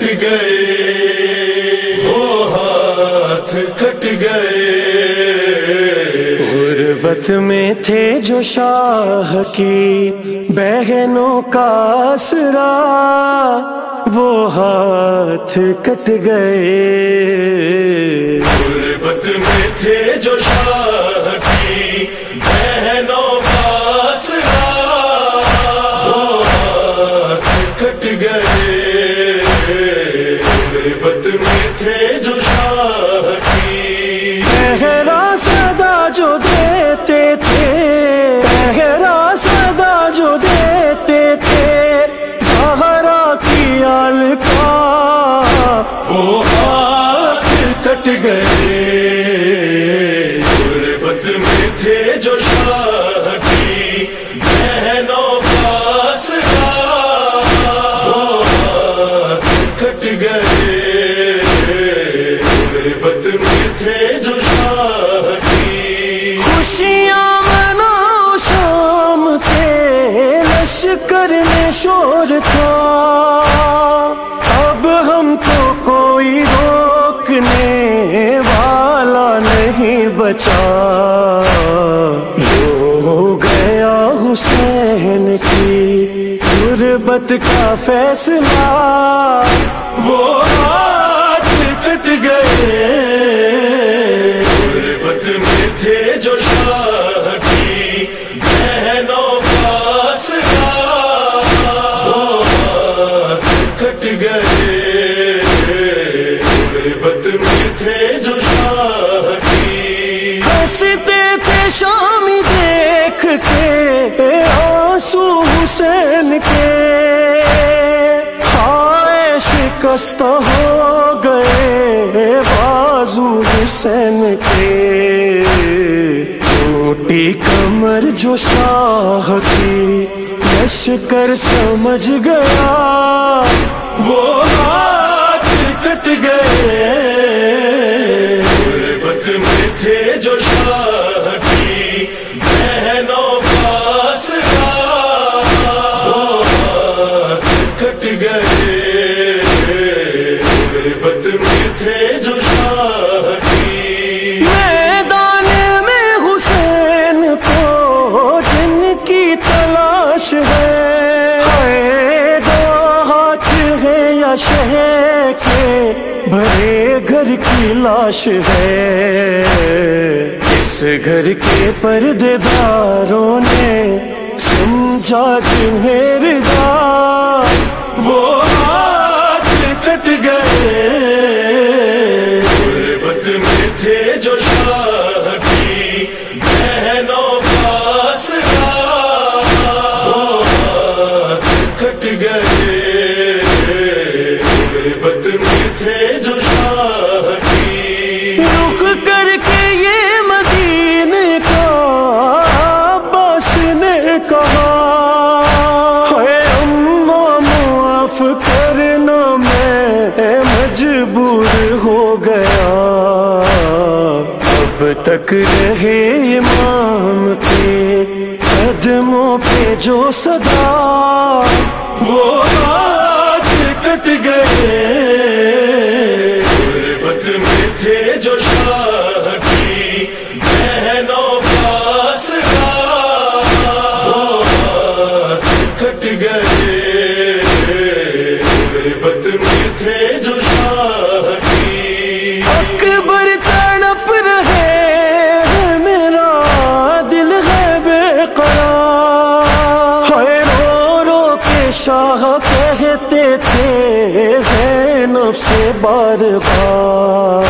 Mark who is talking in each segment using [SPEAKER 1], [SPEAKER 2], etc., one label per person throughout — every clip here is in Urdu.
[SPEAKER 1] کٹ گئے وہ ہاتھ کٹ گئے۔
[SPEAKER 2] غربت میں تھے جو شاہ کی بہنوں کا آسرا وہ ہاتھ کٹ گئے۔
[SPEAKER 1] غربت میں تھے جو شاہ گئے غربت میں تھے جو شاہ کی
[SPEAKER 2] خوشیاں مناؤ شام کے لشکر میں شور تھا۔ غربت کا فیصلہ۔
[SPEAKER 1] وہ ہاتھ کٹ گئے۔ غربت میں تھے جو شاہ کی بہنوں کا سرا وہ ہاتھ کٹ گئے۔ غربت میں تھے جو شاہ کی۔
[SPEAKER 2] ہنستے تھے شامی دیکھ کے۔ شکست ہو گئے بازو حسین کے۔ ٹوٹی کمر جو شاہ کی لشکر سمجھ گیا۔
[SPEAKER 1] وہ ہاتھ کٹ گئے۔ غربت میں تھے جو
[SPEAKER 2] تلاش ہے دو ہاتھ ہے یا شہ کے بھرے گھر کی لاش ہے۔ اس گھر کے پردے داروں نے سمجھا تمہیں رضا
[SPEAKER 1] وہ ہاتھ کٹ گئے۔ غربت میں تھے جو
[SPEAKER 2] اب تک رہے امام کے قدموں پہ جو صدا
[SPEAKER 1] وہ آج کٹ گئے۔
[SPEAKER 2] طرف سے بار بار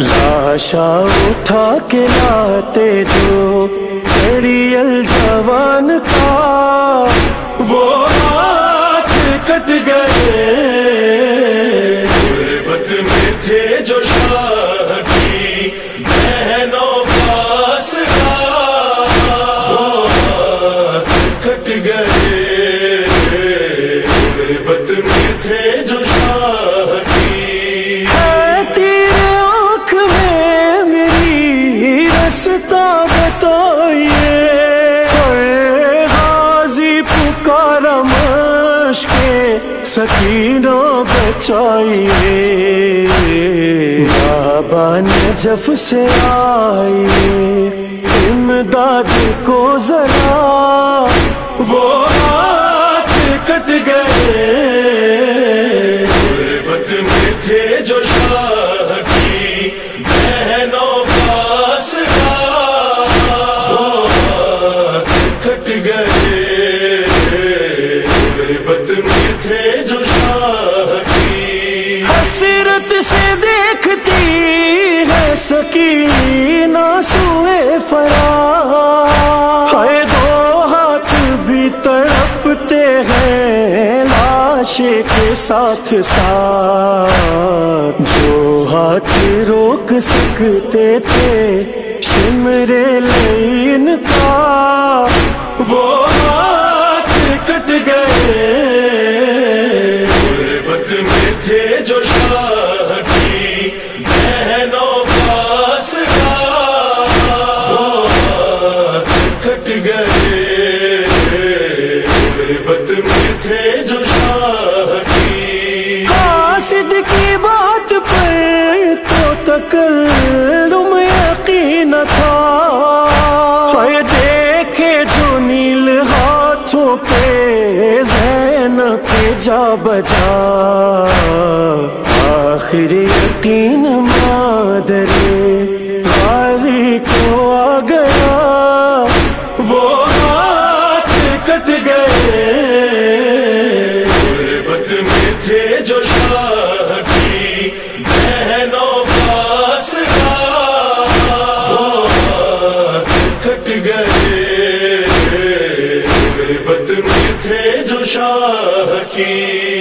[SPEAKER 2] لاشا اٹھا کے لاتے جو تیری الجوان کا
[SPEAKER 1] وہ ہاتھ کٹ گئے پکارا مشکے سکینہ بچائیے۔ بابا نجف سے آئیے۔ امداد کو ذرا
[SPEAKER 3] وہ ہاتھ کٹ گئے۔ غربت میں تھے جو شاہ کی بہنوں پاس وہ ہاتھ کٹ گئے۔
[SPEAKER 1] سکینہ سوئے فرا ہے دو ہاتھ بھی تڑپتے ہیں لاش کے ساتھ ساتھ۔ جو ہاتھ روک سکتے تھے شمرے لین پہ جا بجا، آخر یقین مادر غازی کو آ گیا۔
[SPEAKER 3] وہ ہاتھ کٹ گئے۔ غربت میں تھے جو شاہ کی بہنوں پاس وہ ہاتھ کٹ گئے۔ غربت میں تھے جو شاہ کی